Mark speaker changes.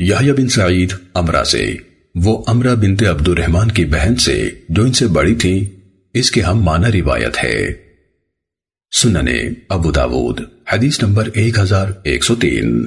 Speaker 1: یحییٰ بن سعید امرہ سے۔ وہ امرہ بنت عبد الرحمن کی بہن سے جو ان سے بڑی تھی، اس کے ہم معنی روایت ہے۔ سننے ابو داود، حدیث نمبر ایک ہزار ایک سو تین۔